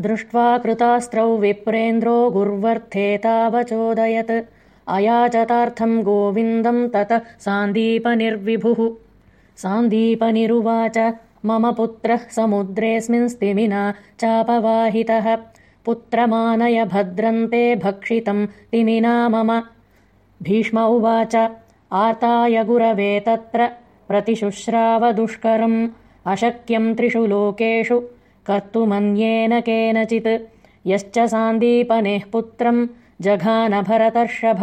दृष्ट्वा कृतास्त्रौ विप्रेन्द्रो गुर्वर्थेतावचोदयत् अयाचतार्थम् गोविन्दम् ततः सान्दीपनिर्विभुः। सान्दीपनिरुवाच मम पुत्रः समुद्रेऽस्मिन्स्तिमिना चापवाहितः। पुत्रमानय भद्रन्ते भक्षितम् तिमिना मम। भीष्म उवाच आर्ताय गुरवे तत्र प्रतिशुश्रावदुष्करम्। अशक्यम् त्रिषु लोकेषु कर्तुमन्येन केनचित्। यश्च सान्दीपनेः पुत्रम् जघानभरतर्षभ।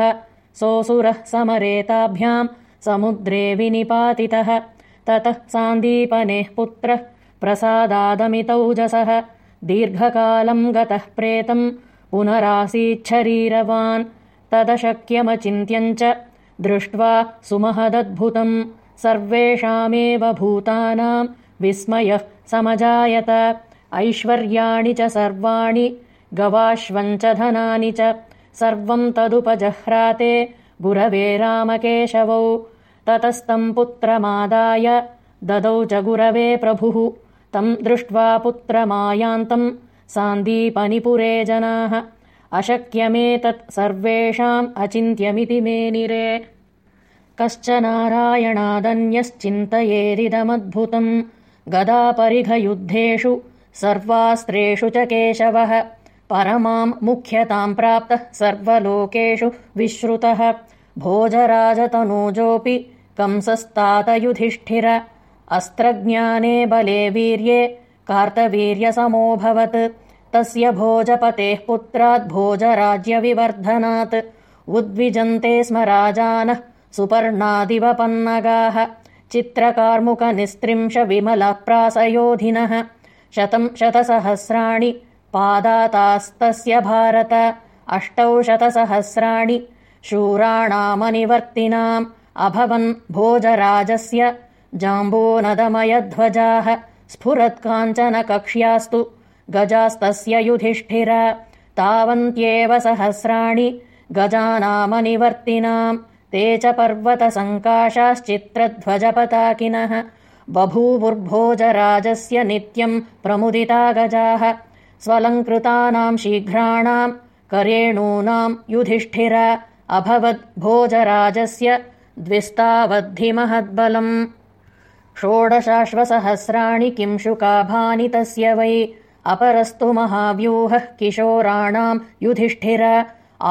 सोऽसुरः समरेताभ्याम् समुद्रे विनिपातितः। ततः सान्दीपनेः पुत्रः प्रसादादमितौजसः दीर्घकालम् गतः प्रेतम् पुनरासीच्छरीरवान्। तदशक्यमचिन्त्यम् च दृष्ट्वा सुमहदद्भुतम्। सर्वेषामेव भूतानाम् विस्मयः समजायत ऐश्वर्याणि च सर्वाणि गवाश्वम् च धनानि च सर्वम् तदुपजह्राते गुरवे रामकेशवौ। ततस्तम् पुत्रमादाय ददौ च गुरवे प्रभुः। तम् दृष्ट्वा पुत्रमायान्तम् सान्दीपनिपुरे जनाः। अशक्यमेतत् सर्वेषाम् अचिन्त्यमिति मेनिरे कश्च नारायणादन्यश्चिन्तयेदिदमद्भुतम्। गदापरिघयुद्धेषु सर्वास्त्रेषु च केशवः। परमाम् मुख्यताम् प्राप्तः सर्वलोकेषु विश्रुतः। भोजराजतनूजोऽपि कंसस्तातयुधिष्ठिर। अस्त्रज्ञाने बले वीर्ये कार्तवीर्यसमोऽभवत् तस्य भोजपतेः पुत्रात् भोजराज्यविवर्धनात्। उद्विजन्ते स्म राजानः सुपर्णादिवपन्नगाः। चित्रकार्मुकनिस्त्रिंशविमलप्रासयोधिनः शतम् शतसहस्राणि पादातास्तस्य भारत अष्टौ शतसहस्राणि शूराणामनिवर्तिनाम् अभवन् भोजराजस्य जाम्बोनदमयध्वजाः स्फुरत्काञ्चनकक्ष्यास्तु गजास्तस्य युधिष्ठिर। तावन्त्येव सहस्राणि गजानामनिवर्तिनाम्। ते च पर्वतसङ्काशाश्चित्रध्वजपताकिनः बभूवुर्भोजराजस्य नित्यम् प्रमुदिता गजाः। स्वलङ्कृतानाम् शीघ्राणाम् करेणूनाम् युधिष्ठिर अभवद्भोजराजस्य द्विस्तावद्धिमहद्बलम्। षोडशाश्वसहस्राणि किंशुकाभानि तस्य वै अपरस्तु महाव्यूहः किशोराणाम् युधिष्ठिर